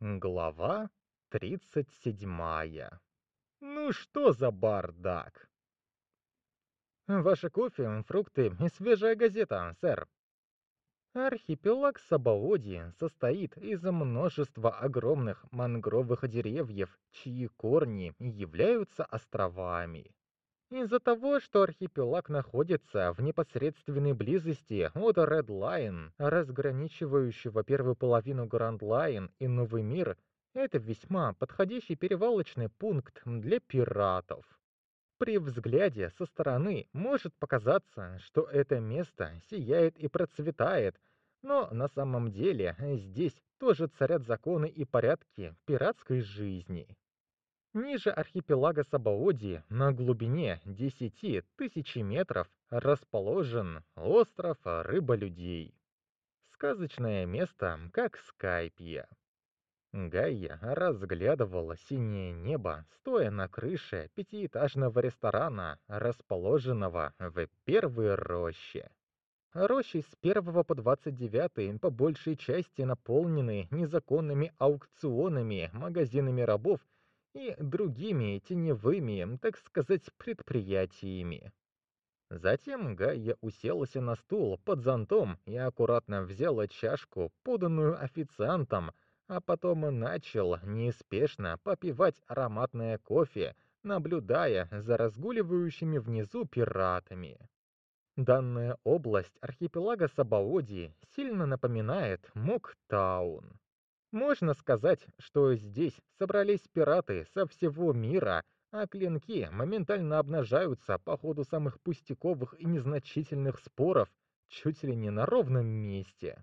Глава 37. Ну что за бардак? Ваше кофе, фрукты и свежая газета, сэр. Архипелаг Сабоводьи состоит из множества огромных мангровых деревьев, чьи корни являются островами. Из-за того, что архипелаг находится в непосредственной близости от Red Line, разграничивающего первую половину Grand Line и Новый мир, это весьма подходящий перевалочный пункт для пиратов. При взгляде со стороны может показаться, что это место сияет и процветает, но на самом деле здесь тоже царят законы и порядки пиратской жизни. Ниже архипелага Сабауди на глубине 10 тысяч метров расположен остров Рыболюдей. Сказочное место, как Скайпия. Гайя разглядывала синее небо, стоя на крыше пятиэтажного ресторана, расположенного в первой роще. Рощи с 1 по 29 по большей части наполнены незаконными аукционами, магазинами рабов и другими теневыми, так сказать, предприятиями. Затем Гайя уселась на стул под зонтом и аккуратно взяла чашку, поданную официантом, а потом начал неспешно попивать ароматное кофе, наблюдая за разгуливающими внизу пиратами. Данная область архипелага Сабаоди сильно напоминает Моктаун. Можно сказать, что здесь собрались пираты со всего мира, а клинки моментально обнажаются по ходу самых пустяковых и незначительных споров, чуть ли не на ровном месте.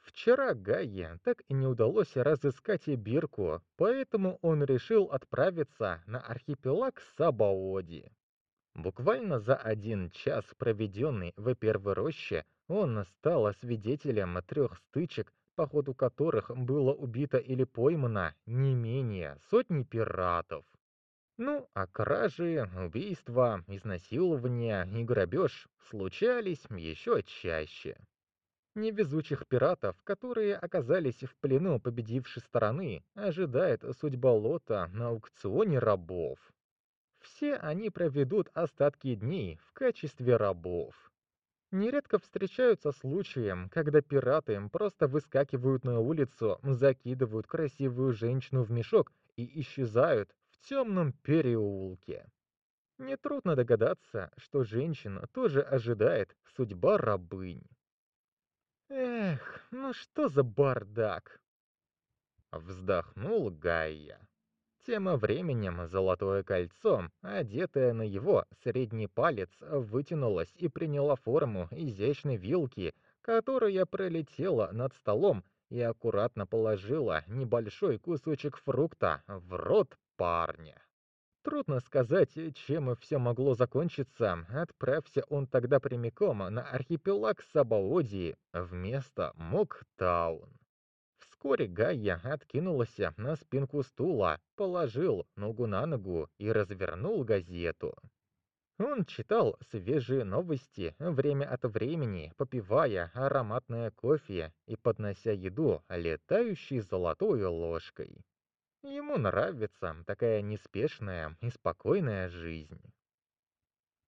Вчера Гайе так и не удалось разыскать Бирку, поэтому он решил отправиться на архипелаг Сабаоди. Буквально за один час, проведенный в первой роще, он стал свидетелем трех стычек по ходу которых было убито или поймано не менее сотни пиратов. Ну, а кражи, убийства, изнасилования и грабеж случались еще чаще. Невезучих пиратов, которые оказались в плену победившей стороны, ожидает судьба лота на аукционе рабов. Все они проведут остатки дней в качестве рабов. Нередко встречаются случаи, когда пираты просто выскакивают на улицу, закидывают красивую женщину в мешок и исчезают в темном переулке. Нетрудно догадаться, что женщина тоже ожидает судьба рабынь. Эх, ну что за бардак! Вздохнул Гайя. Тема временем золотое кольцо, одетое на его средний палец, вытянулось и приняло форму изящной вилки, которая пролетела над столом и аккуратно положила небольшой кусочек фрукта в рот парня. Трудно сказать, чем все могло закончиться. Отправься он тогда прямиком на архипелаг Сабаодии вместо Моктаун. Вскоре Гайя откинулся на спинку стула, положил ногу на ногу и развернул газету. Он читал свежие новости время от времени, попивая ароматное кофе и поднося еду летающей золотой ложкой. Ему нравится такая неспешная и спокойная жизнь.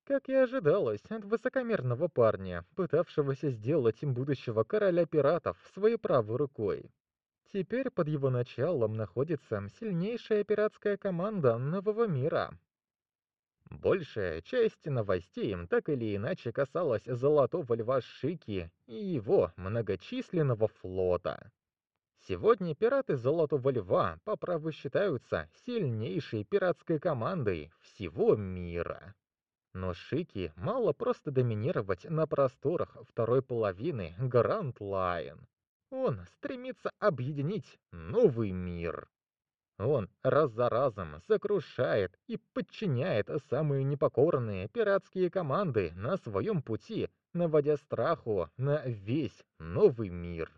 Как и ожидалось от высокомерного парня, пытавшегося сделать им будущего короля пиратов своей правой рукой, Теперь под его началом находится сильнейшая пиратская команда нового мира. Большая часть новостей так или иначе касалась Золотого Льва Шики и его многочисленного флота. Сегодня пираты Золотого Льва по праву считаются сильнейшей пиратской командой всего мира. Но Шики мало просто доминировать на просторах второй половины Гранд Лайн. Он стремится объединить новый мир. Он раз за разом сокрушает и подчиняет самые непокорные пиратские команды на своем пути, наводя страху на весь новый мир.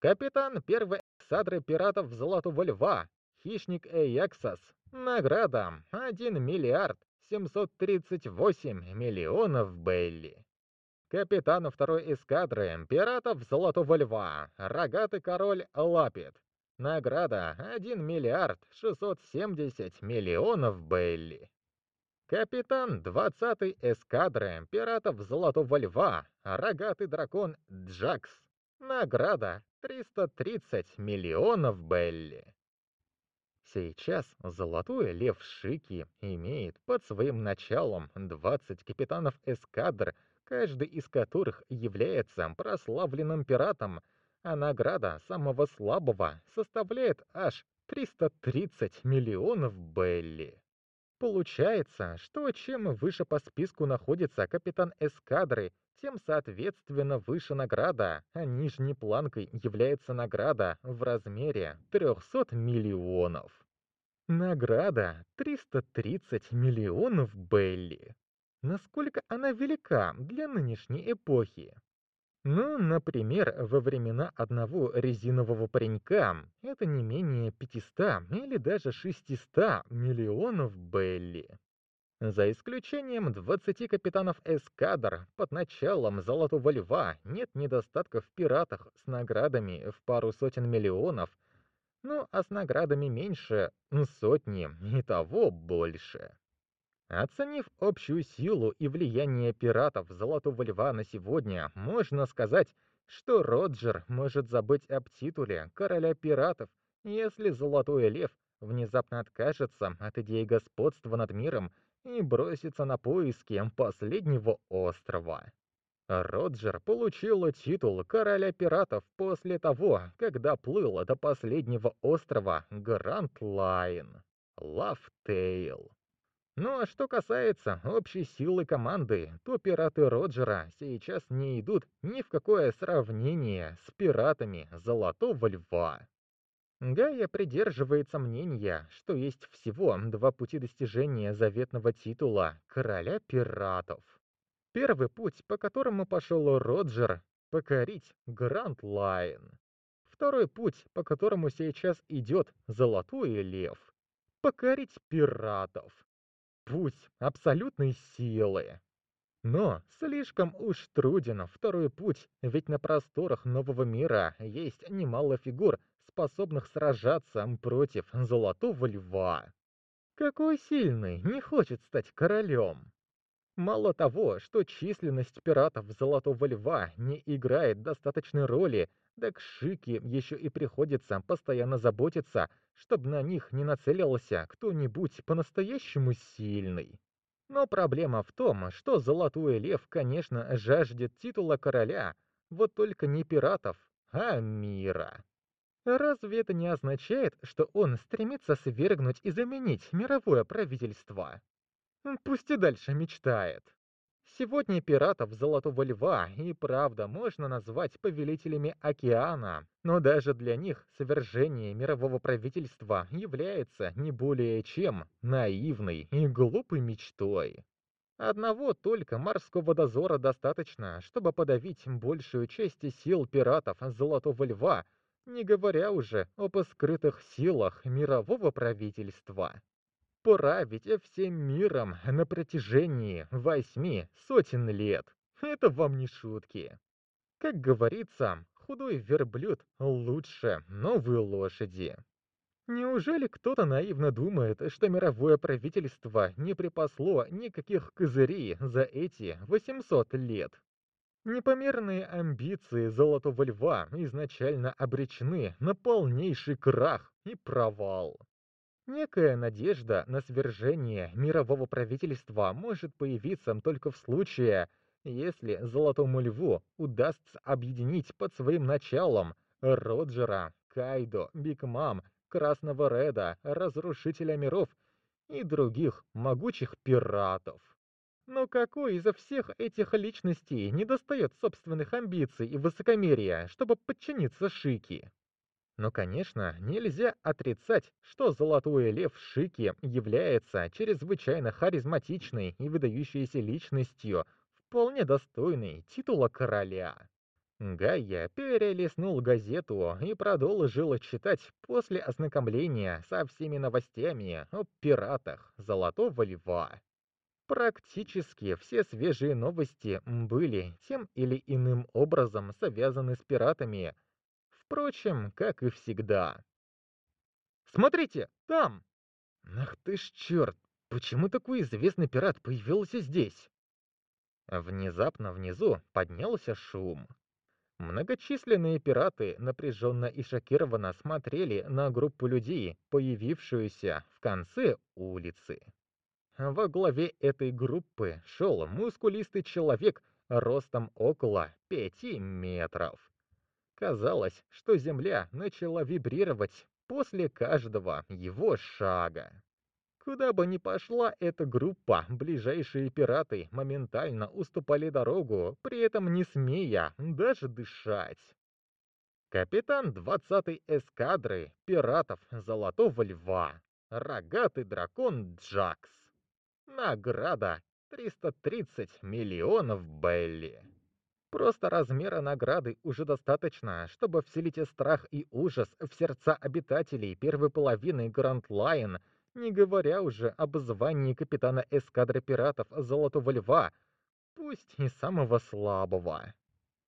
Капитан первой эссадры пиратов Золотого Льва, хищник Эяксас, награда 1 миллиард 738 миллионов Белли. Капитан второй эскадры, пиратов Золотого Льва, рогатый король Лапит. Награда 1 миллиард 670 миллионов Бейли. Капитан 20-й эскадры пиратов Золотого Льва, рогатый дракон Джакс. Награда 330 миллионов Белли. Сейчас Золотой Лев Шики имеет под своим началом 20 капитанов эскадр каждый из которых является прославленным пиратом, а награда самого слабого составляет аж 330 миллионов Белли. Получается, что чем выше по списку находится капитан эскадры, тем соответственно выше награда, а нижней планкой является награда в размере 300 миллионов. Награда 330 миллионов Белли насколько она велика для нынешней эпохи. Ну, например, во времена одного резинового паренька это не менее 500 или даже 600 миллионов Белли. За исключением 20 капитанов эскадр под началом Золотого Льва нет недостатка в пиратах с наградами в пару сотен миллионов, ну а с наградами меньше сотни и того больше. Оценив общую силу и влияние пиратов Золотого Льва на сегодня, можно сказать, что Роджер может забыть об титуле короля пиратов, если Золотой Лев внезапно откажется от идеи господства над миром и бросится на поиски последнего острова. Роджер получил титул короля пиратов после того, когда плыл до последнего острова Гранд Лайн, Лавтейл. Ну а что касается общей силы команды, то пираты Роджера сейчас не идут ни в какое сравнение с пиратами Золотого Льва. Гая придерживается мнения, что есть всего два пути достижения заветного титула «Короля пиратов». Первый путь, по которому пошел Роджер, покорить Гранд Лайн. Второй путь, по которому сейчас идет Золотой Лев, покорить пиратов путь абсолютной силы. Но слишком уж труден второй путь, ведь на просторах нового мира есть немало фигур, способных сражаться против Золотого Льва. Какой сильный не хочет стать королем? Мало того, что численность пиратов Золотого Льва не играет достаточной роли, так Шики еще и приходится постоянно заботиться, чтобы на них не нацелился кто-нибудь по-настоящему сильный. Но проблема в том, что Золотой Лев, конечно, жаждет титула короля, вот только не пиратов, а мира. Разве это не означает, что он стремится свергнуть и заменить мировое правительство? Пусть и дальше мечтает. Сегодня пиратов Золотого Льва и правда можно назвать повелителями океана, но даже для них свержение мирового правительства является не более чем наивной и глупой мечтой. Одного только морского дозора достаточно, чтобы подавить большую часть сил пиратов Золотого Льва, не говоря уже об скрытых силах мирового правительства. Пора, всем миром на протяжении восьми сотен лет. Это вам не шутки. Как говорится, худой верблюд лучше новой лошади. Неужели кто-то наивно думает, что мировое правительство не припасло никаких козырей за эти 800 лет? Непомерные амбиции Золотого Льва изначально обречены на полнейший крах и провал. Некая надежда на свержение мирового правительства может появиться только в случае, если Золотому Льву удастся объединить под своим началом Роджера, Кайдо, Биг Мам, Красного Реда, Разрушителя Миров и других могучих пиратов. Но какой из всех этих личностей не достает собственных амбиций и высокомерия, чтобы подчиниться Шики? Но, конечно, нельзя отрицать, что Золотой Лев Шики является чрезвычайно харизматичной и выдающейся личностью, вполне достойной титула короля. Гайя перелистнул газету и продолжил читать после ознакомления со всеми новостями о пиратах Золотого Льва. Практически все свежие новости были тем или иным образом связаны с пиратами – впрочем, как и всегда. «Смотрите, там!» «Ах ты ж черт! Почему такой известный пират появился здесь?» Внезапно внизу поднялся шум. Многочисленные пираты напряженно и шокированно смотрели на группу людей, появившуюся в конце улицы. Во главе этой группы шел мускулистый человек ростом около пяти метров. Казалось, что земля начала вибрировать после каждого его шага. Куда бы ни пошла эта группа, ближайшие пираты моментально уступали дорогу, при этом не смея даже дышать. Капитан 20-й эскадры пиратов Золотого Льва, рогатый дракон Джакс. Награда 330 миллионов Белли. Просто размера награды уже достаточно, чтобы вселить страх и ужас в сердца обитателей первой половины Гранд-Лайн, не говоря уже об звании капитана эскадры пиратов Золотого Льва, пусть и самого слабого.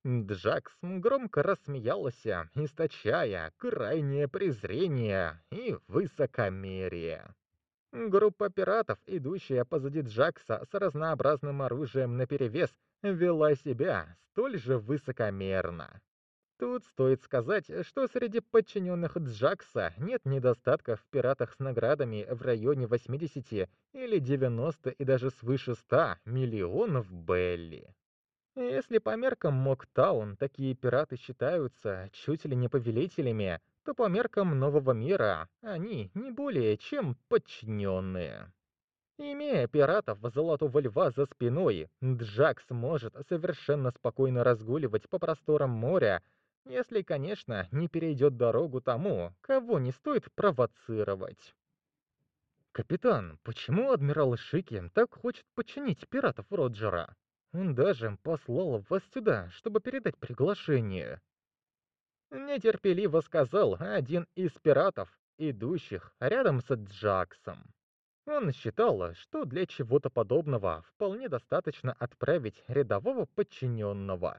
Джакс громко рассмеялся, источая крайнее презрение и высокомерие. Группа пиратов, идущая позади Джакса с разнообразным оружием наперевес, Эм, вела себя столь же высокомерно. Тут стоит сказать, что среди подчиненных Джакса нет недостатков в пиратах с наградами в районе 80 или 90 и даже свыше 100 миллионов Белли. Если по меркам Моктаун такие пираты считаются чуть ли не повелителями, то по меркам Нового Мира они не более чем подчиненные. Имея пиратов в Золотого Льва за спиной, Джак сможет совершенно спокойно разгуливать по просторам моря, если, конечно, не перейдет дорогу тому, кого не стоит провоцировать. «Капитан, почему адмирал Шики так хочет починить пиратов Роджера? Он даже послал вас сюда, чтобы передать приглашение». Нетерпеливо сказал один из пиратов, идущих рядом с Джаксом. Он считал, что для чего-то подобного вполне достаточно отправить рядового подчиненного.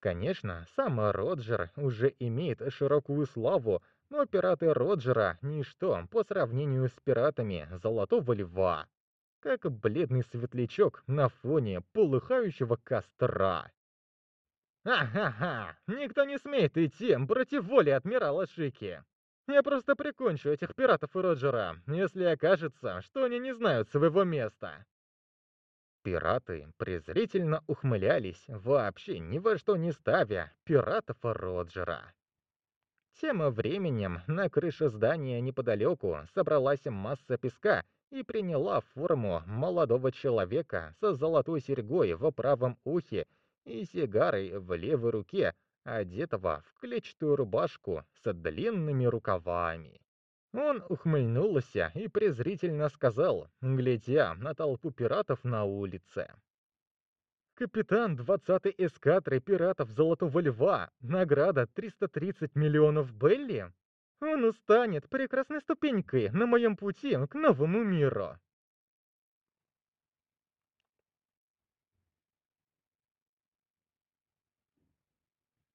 Конечно, сам Роджер уже имеет широкую славу, но пираты Роджера — ничто по сравнению с пиратами Золотого Льва. Как бледный светлячок на фоне полыхающего костра. «Ха-ха-ха! Никто не смеет идти против воли адмирала Шики! Я просто прикончу этих пиратов и Роджера, если окажется, что они не знают своего места. Пираты презрительно ухмылялись, вообще ни во что не ставя пиратов и Роджера. Тем временем на крыше здания неподалеку собралась масса песка и приняла форму молодого человека со золотой серьгой в правом ухе и сигарой в левой руке, одетого в клетчатую рубашку с длинными рукавами. Он ухмыльнулся и презрительно сказал, глядя на толпу пиратов на улице. Капитан 20-й эскадры пиратов Золотого Льва, награда 330 миллионов Белли. Он устанет прекрасной ступенькой на моем пути к новому миру.